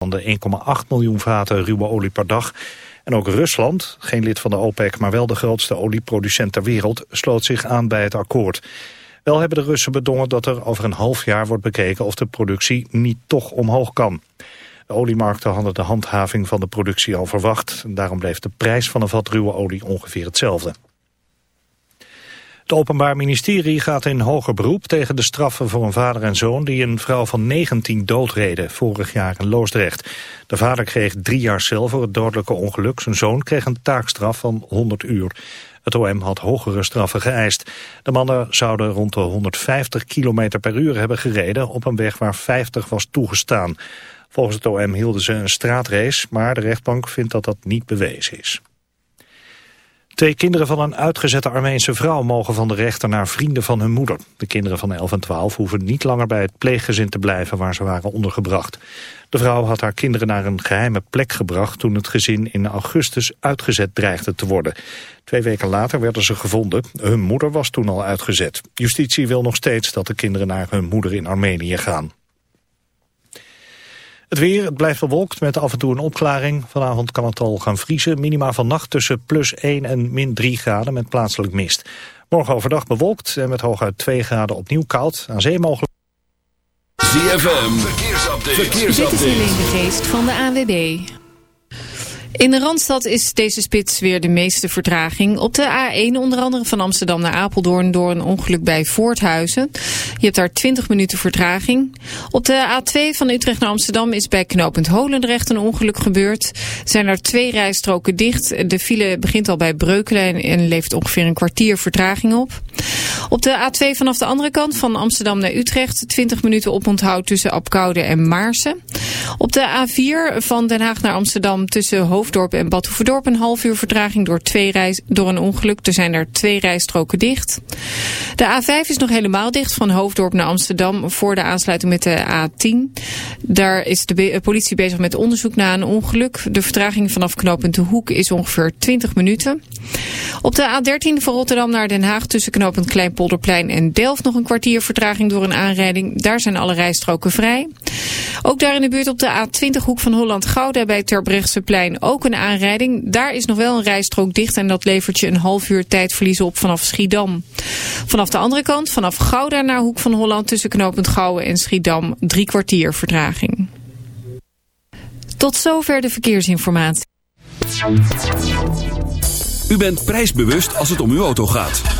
van de 1,8 miljoen vaten ruwe olie per dag. En ook Rusland, geen lid van de OPEC, maar wel de grootste olieproducent ter wereld, sloot zich aan bij het akkoord. Wel hebben de Russen bedongen dat er over een half jaar wordt bekeken of de productie niet toch omhoog kan. De oliemarkten hadden de handhaving van de productie al verwacht. Daarom bleef de prijs van een vat ruwe olie ongeveer hetzelfde. Het Openbaar Ministerie gaat in hoger beroep tegen de straffen voor een vader en zoon die een vrouw van 19 doodreden vorig jaar in Loosdrecht. De vader kreeg drie jaar cel voor het dodelijke ongeluk. Zijn zoon kreeg een taakstraf van 100 uur. Het OM had hogere straffen geëist. De mannen zouden rond de 150 km per uur hebben gereden op een weg waar 50 was toegestaan. Volgens het OM hielden ze een straatrace, maar de rechtbank vindt dat dat niet bewezen is. Twee kinderen van een uitgezette Armeense vrouw mogen van de rechter naar vrienden van hun moeder. De kinderen van 11 en 12 hoeven niet langer bij het pleeggezin te blijven waar ze waren ondergebracht. De vrouw had haar kinderen naar een geheime plek gebracht toen het gezin in augustus uitgezet dreigde te worden. Twee weken later werden ze gevonden. Hun moeder was toen al uitgezet. Justitie wil nog steeds dat de kinderen naar hun moeder in Armenië gaan. Het weer, het blijft bewolkt met af en toe een opklaring. Vanavond kan het al gaan vriezen. Minima vannacht tussen plus 1 en min 3 graden met plaatselijk mist. Morgen overdag bewolkt en met hooguit 2 graden opnieuw koud. Aan zee mogelijk. ZFM, verkeersupdate. verkeersupdate. Dit is Helene de Geest van de AWB. In de Randstad is deze spits weer de meeste vertraging. Op de A1 onder andere van Amsterdam naar Apeldoorn door een ongeluk bij Voorthuizen. Je hebt daar 20 minuten vertraging. Op de A2 van Utrecht naar Amsterdam is bij knooppunt Holendrecht een ongeluk gebeurd. Zijn er twee rijstroken dicht. De file begint al bij Breukelen en levert ongeveer een kwartier vertraging op. Op de A2 vanaf de andere kant van Amsterdam naar Utrecht 20 minuten oponthoud tussen Apkoude en Maarsen. Op de A4 van Den Haag naar Amsterdam tussen Hoofddorp en Badhoevedorp een half uur vertraging door, twee reis, door een ongeluk. Er zijn er twee rijstroken dicht. De A5 is nog helemaal dicht van Hoofddorp naar Amsterdam voor de aansluiting met de A10. Daar is de politie bezig met onderzoek naar een ongeluk. De vertraging vanaf knooppunt De Hoek is ongeveer 20 minuten. Op de A13 van Rotterdam naar Den Haag tussen knooppunt Kleinpolderplein en Delft nog een kwartier vertraging door een aanrijding. Daar zijn alle rijstroken vrij. Ook daar in de buurt op de A20 hoek van Holland-Gouda bij Terbrechtseplein ook een aanrijding. Daar is nog wel een rijstrook dicht en dat levert je een half uur tijdverlies op vanaf Schiedam. Vanaf de andere kant, vanaf Gouda naar Hoek van Holland tussen knooppunt Gouwen en Schiedam drie kwartier vertraging. Tot zover de verkeersinformatie. U bent prijsbewust als het om uw auto gaat.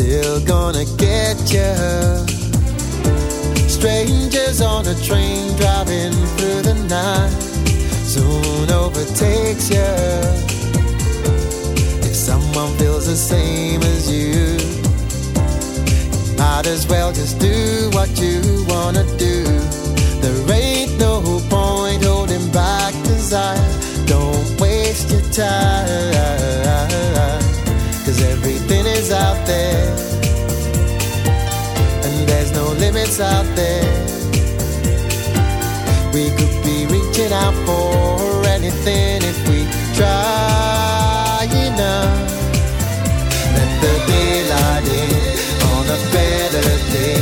still gonna get you. Strangers on a train driving through the night soon overtakes you. If someone feels the same as you, might as well just do what you wanna do. There ain't no point holding back desire. Don't waste your time. Cause every is out there, and there's no limits out there. We could be reaching out for anything if we try enough. Let the daylight in on a better day.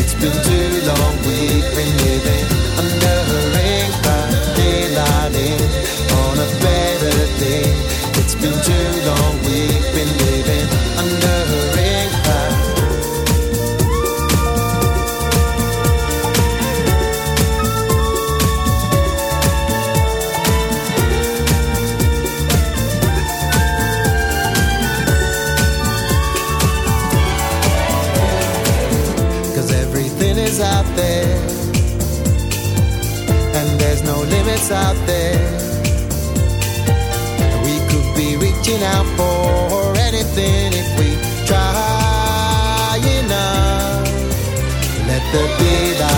It's been too long we've been living under a ring by daylight in on a better day. It's been too long we've been living. out there. We could be reaching out for anything if we try enough. Let there be light.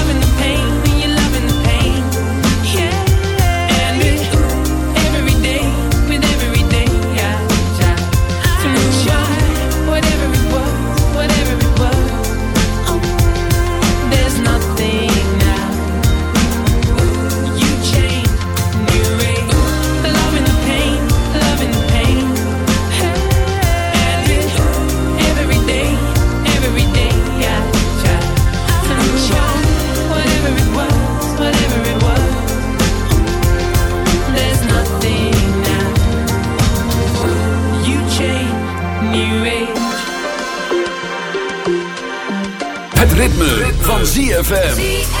Het ritme, van ZFM.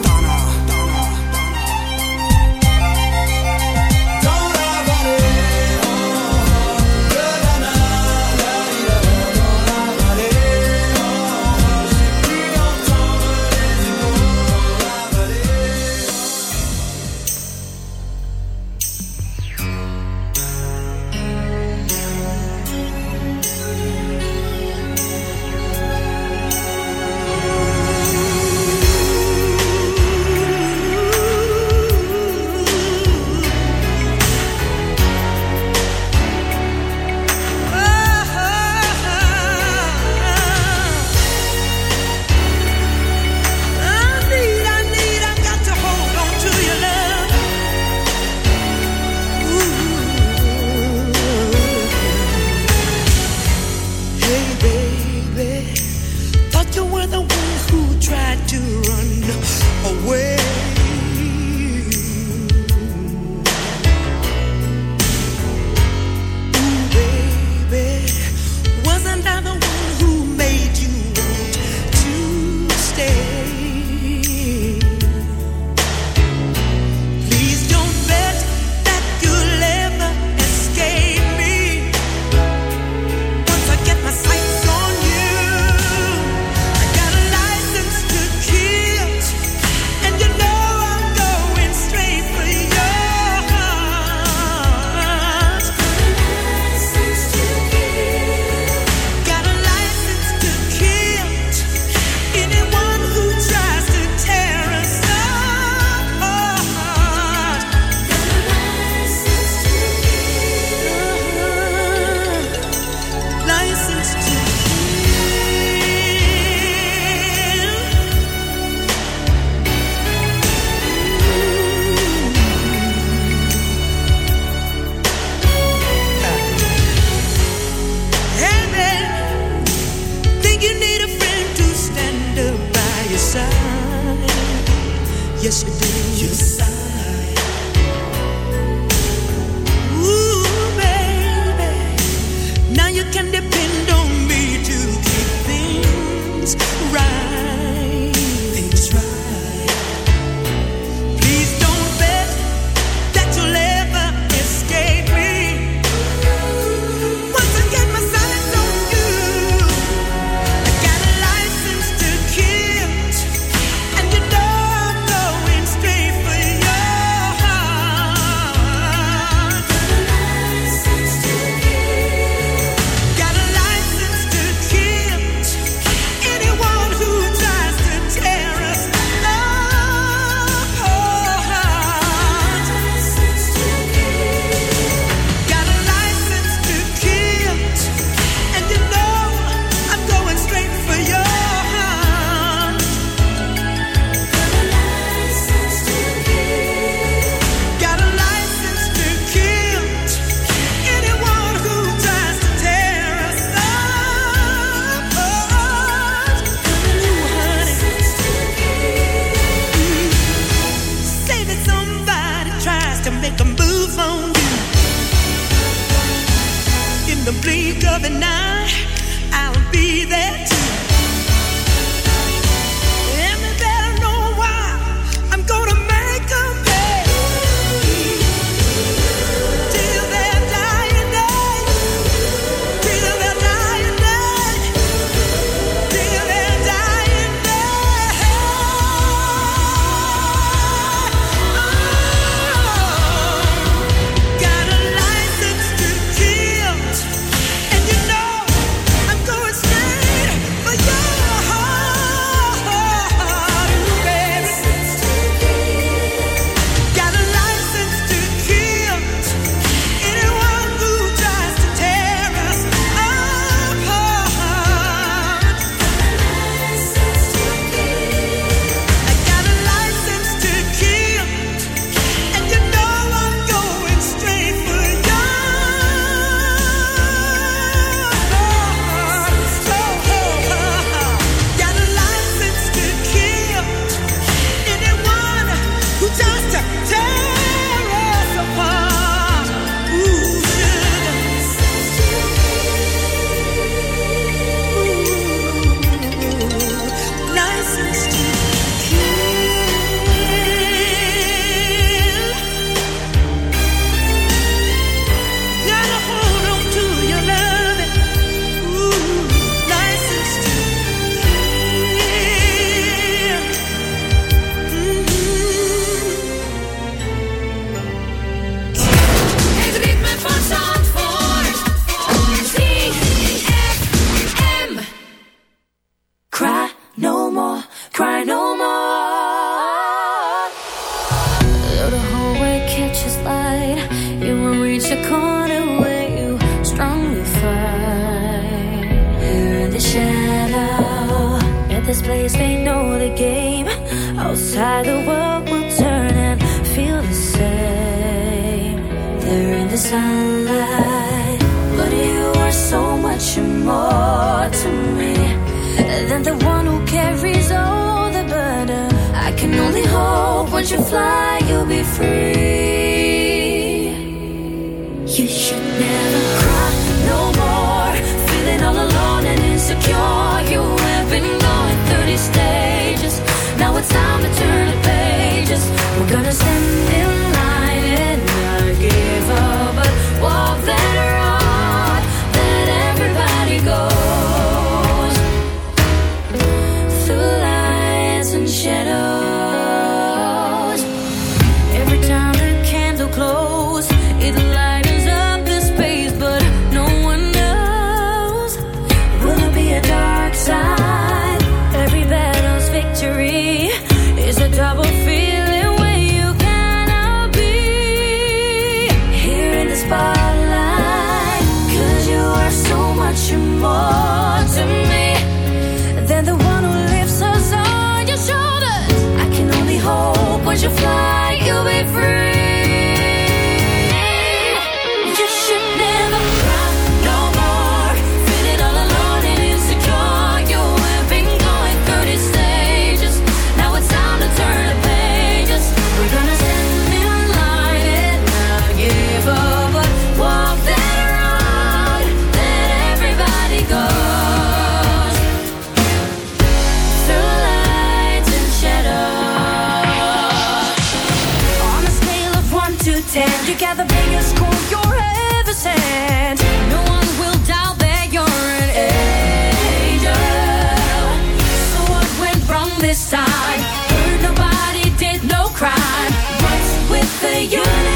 the universe.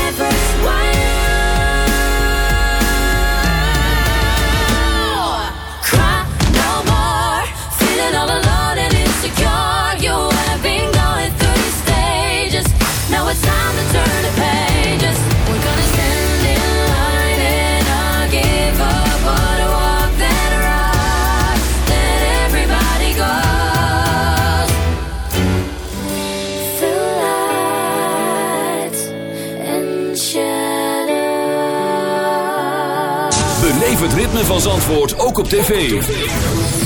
van Zandvoort ook op tv.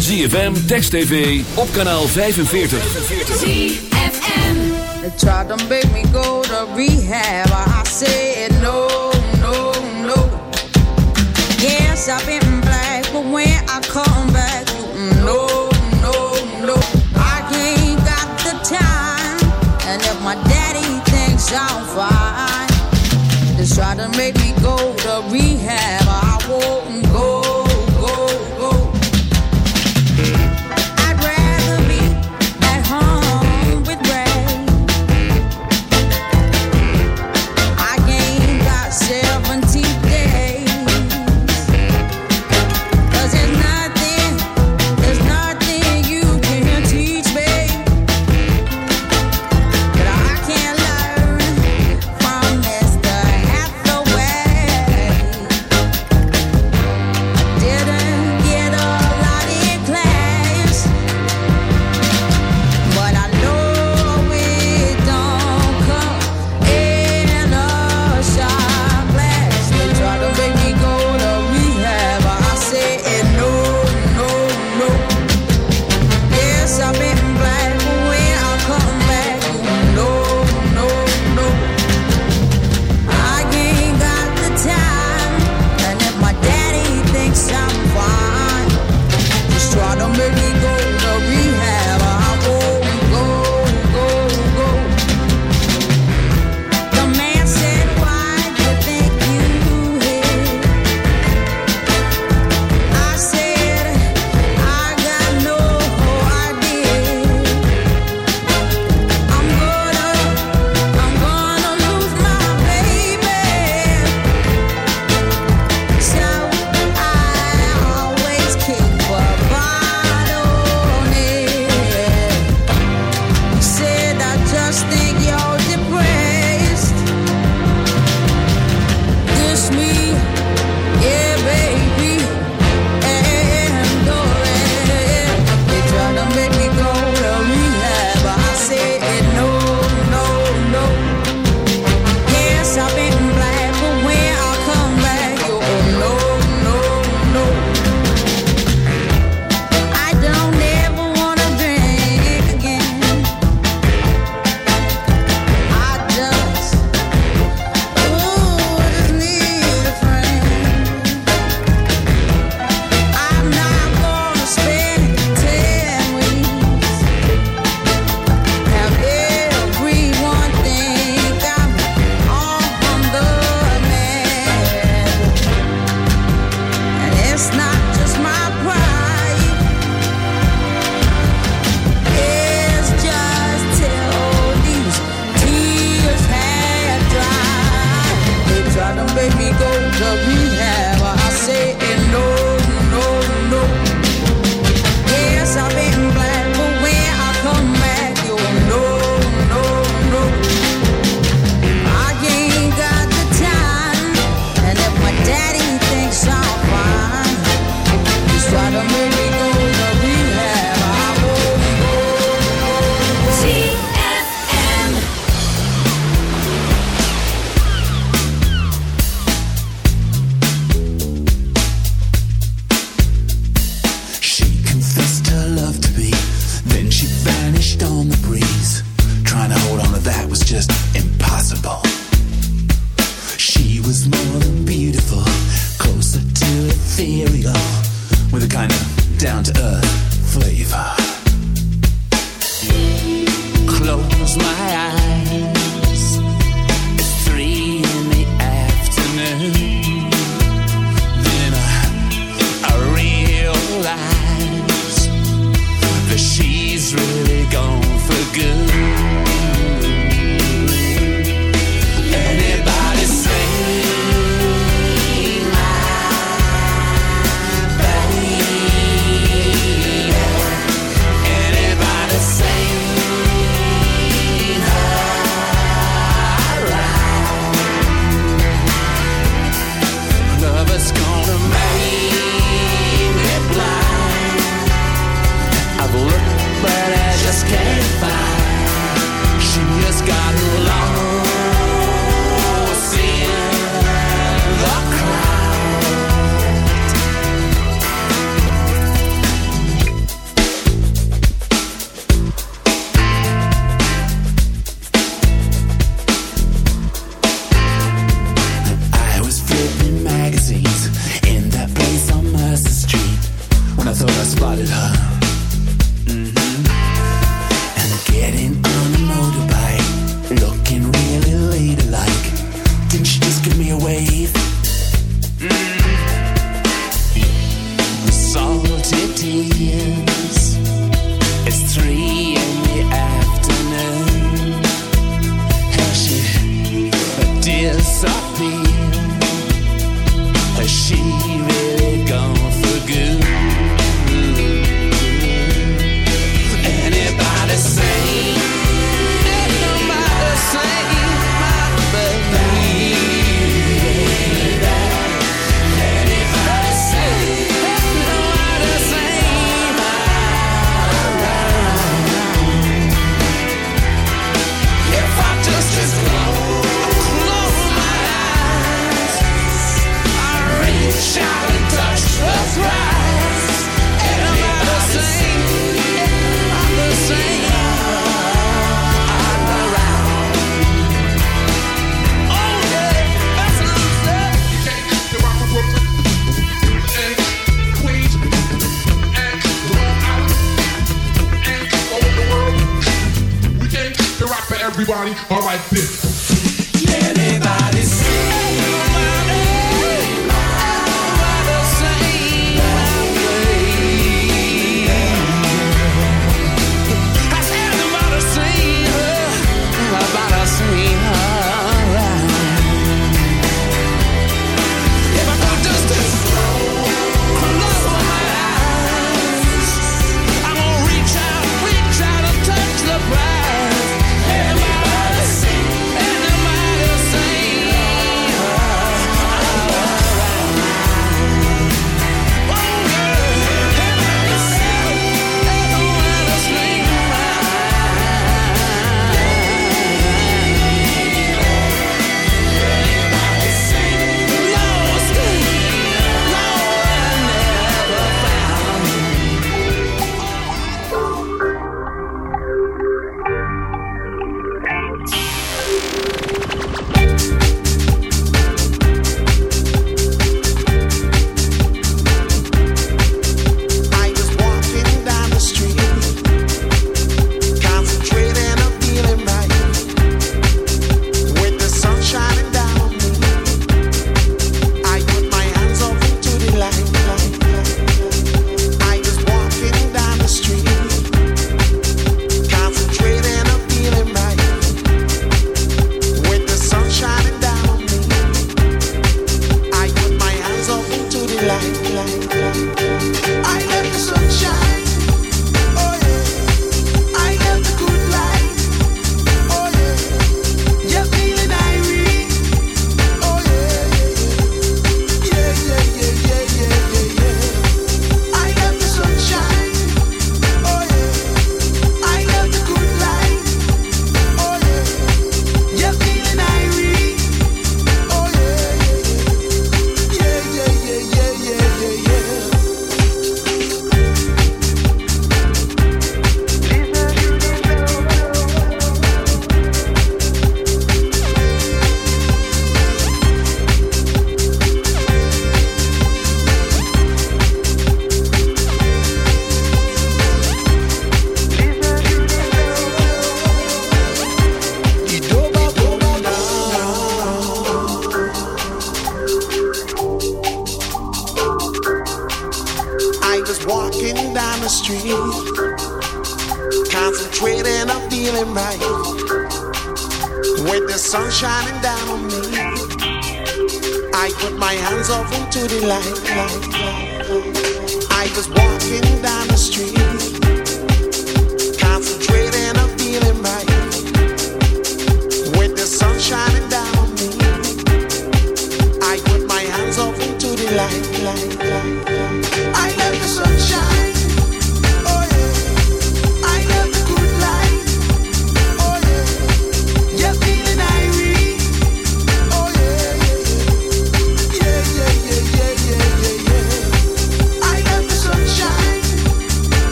ZFM, Text TV, op kanaal 45. ZFM. They to make me go to rehab, I no.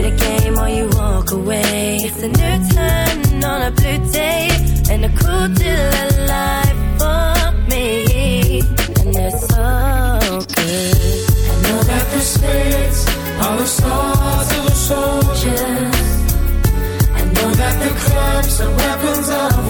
The game or you walk away. It's a new turn on a blue day, and a cool deal of life for me. And it's so good. I know that the spirits are the stars of the soldiers. I know that the clubs are weapons of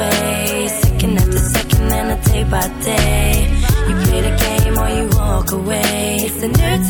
away. Second after second and a day by day. You play the game or you walk away. It's a new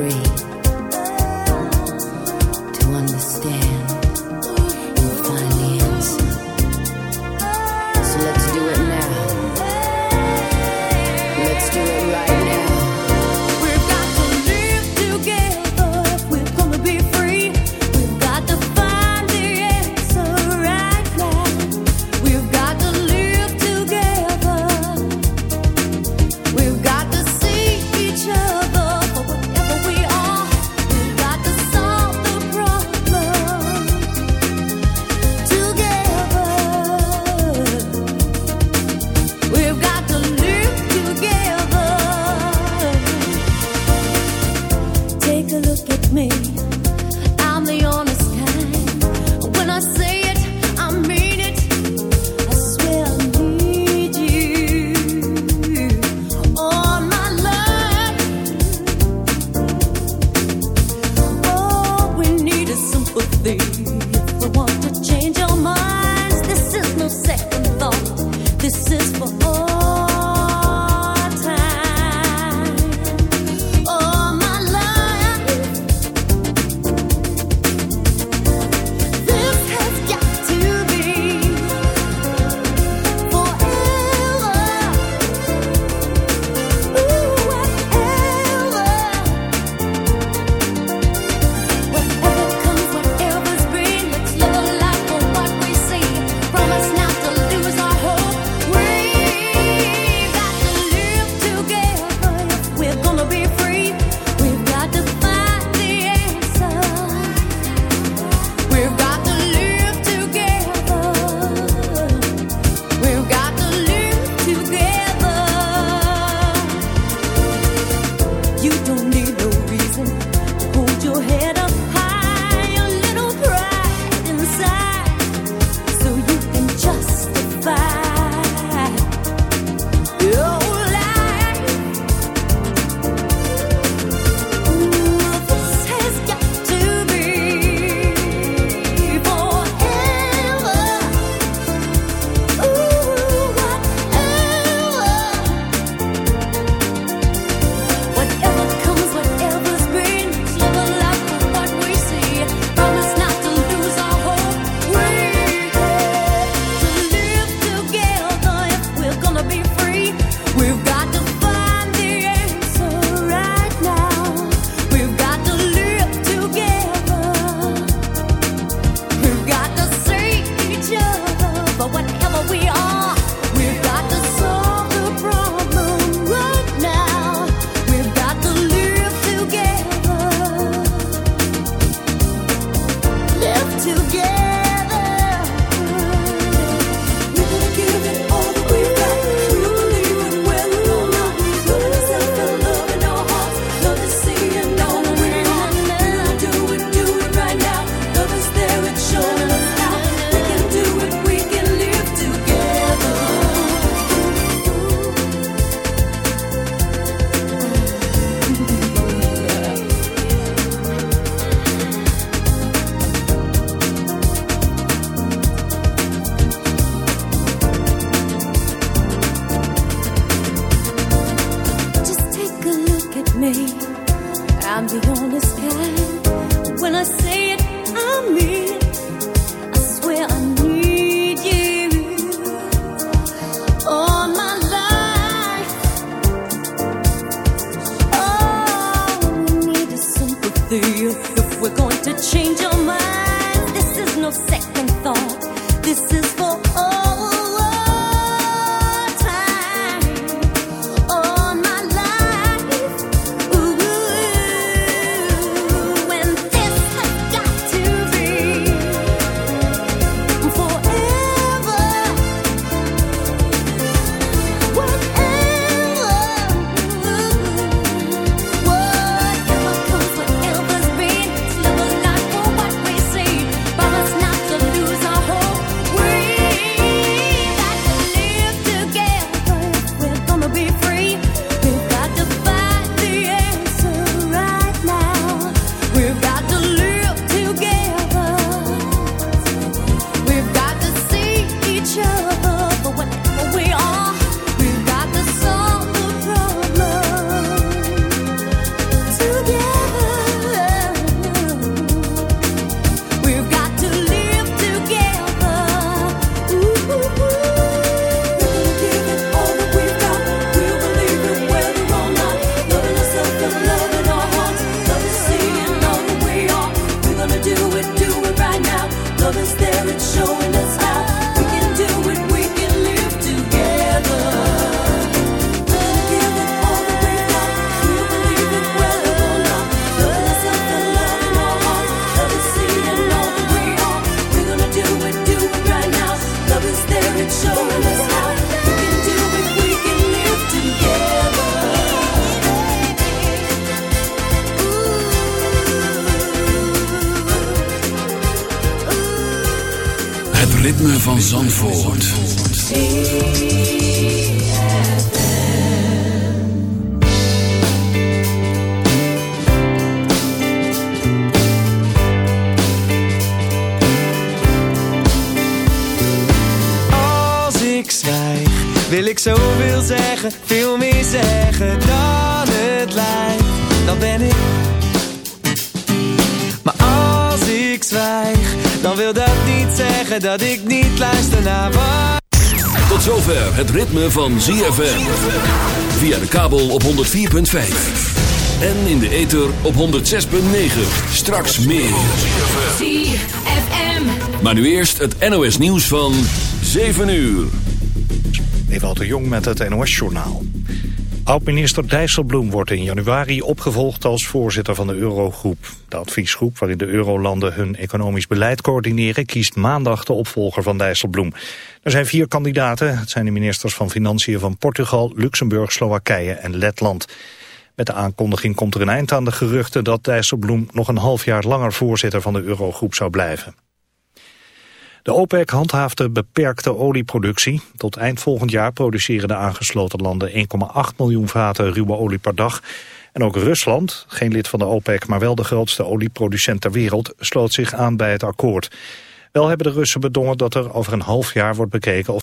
free, I'm the only van Zandvoort. Dat ik niet luister naar wat. Tot zover het ritme van ZFM. Via de kabel op 104.5. En in de ether op 106.9. Straks meer. ZFM. Maar nu eerst het NOS nieuws van 7 uur. Ewout de Jong met het NOS-journaal. Oud-minister Dijsselbloem wordt in januari opgevolgd als voorzitter van de Eurogroep. De adviesgroep waarin de eurolanden hun economisch beleid coördineren... kiest maandag de opvolger van Dijsselbloem. Er zijn vier kandidaten. Het zijn de ministers van Financiën van Portugal, Luxemburg, Slowakije en Letland. Met de aankondiging komt er een eind aan de geruchten... dat Dijsselbloem nog een half jaar langer voorzitter van de Eurogroep zou blijven. De OPEC handhaaft de beperkte olieproductie. Tot eind volgend jaar produceren de aangesloten landen 1,8 miljoen vaten ruwe olie per dag. En ook Rusland, geen lid van de OPEC, maar wel de grootste olieproducent ter wereld, sloot zich aan bij het akkoord. Wel hebben de Russen bedongen dat er over een half jaar wordt bekeken